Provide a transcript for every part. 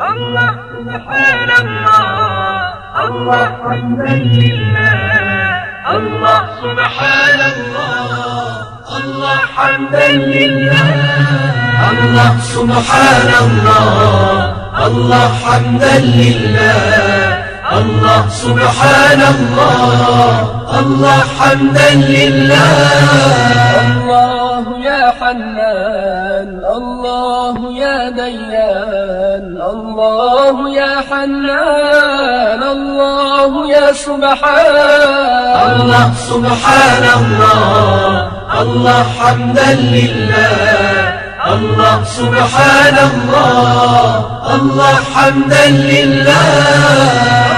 الله سبحان الله الله حمدا لله الله سبحان الله الله حمدا لله الله سبحان الله الله حمدا لله الله سبحان الله الله حمدا لله. حنان الله يا ديان. الله يا حنان. الله يا سبحان. الله سبحان الله. الله حمدا لله. الله سبحان الله. الله حمدا لله.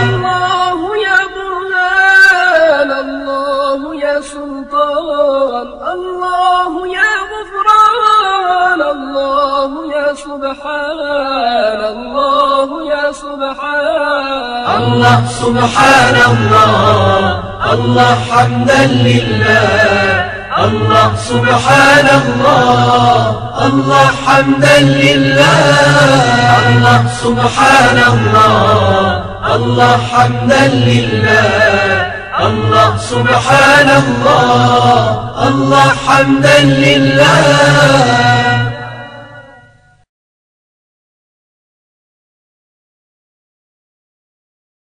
الله يا برهان. الله يا سلطان. الله يا سبحان الله يا سبحان الله سبحان الله. الله حمدا لله. الله سبحان الله. الله حمدا لله. الله سبحان الله. الله حمدا لله. الله سبحان الله. الله حمدا لله.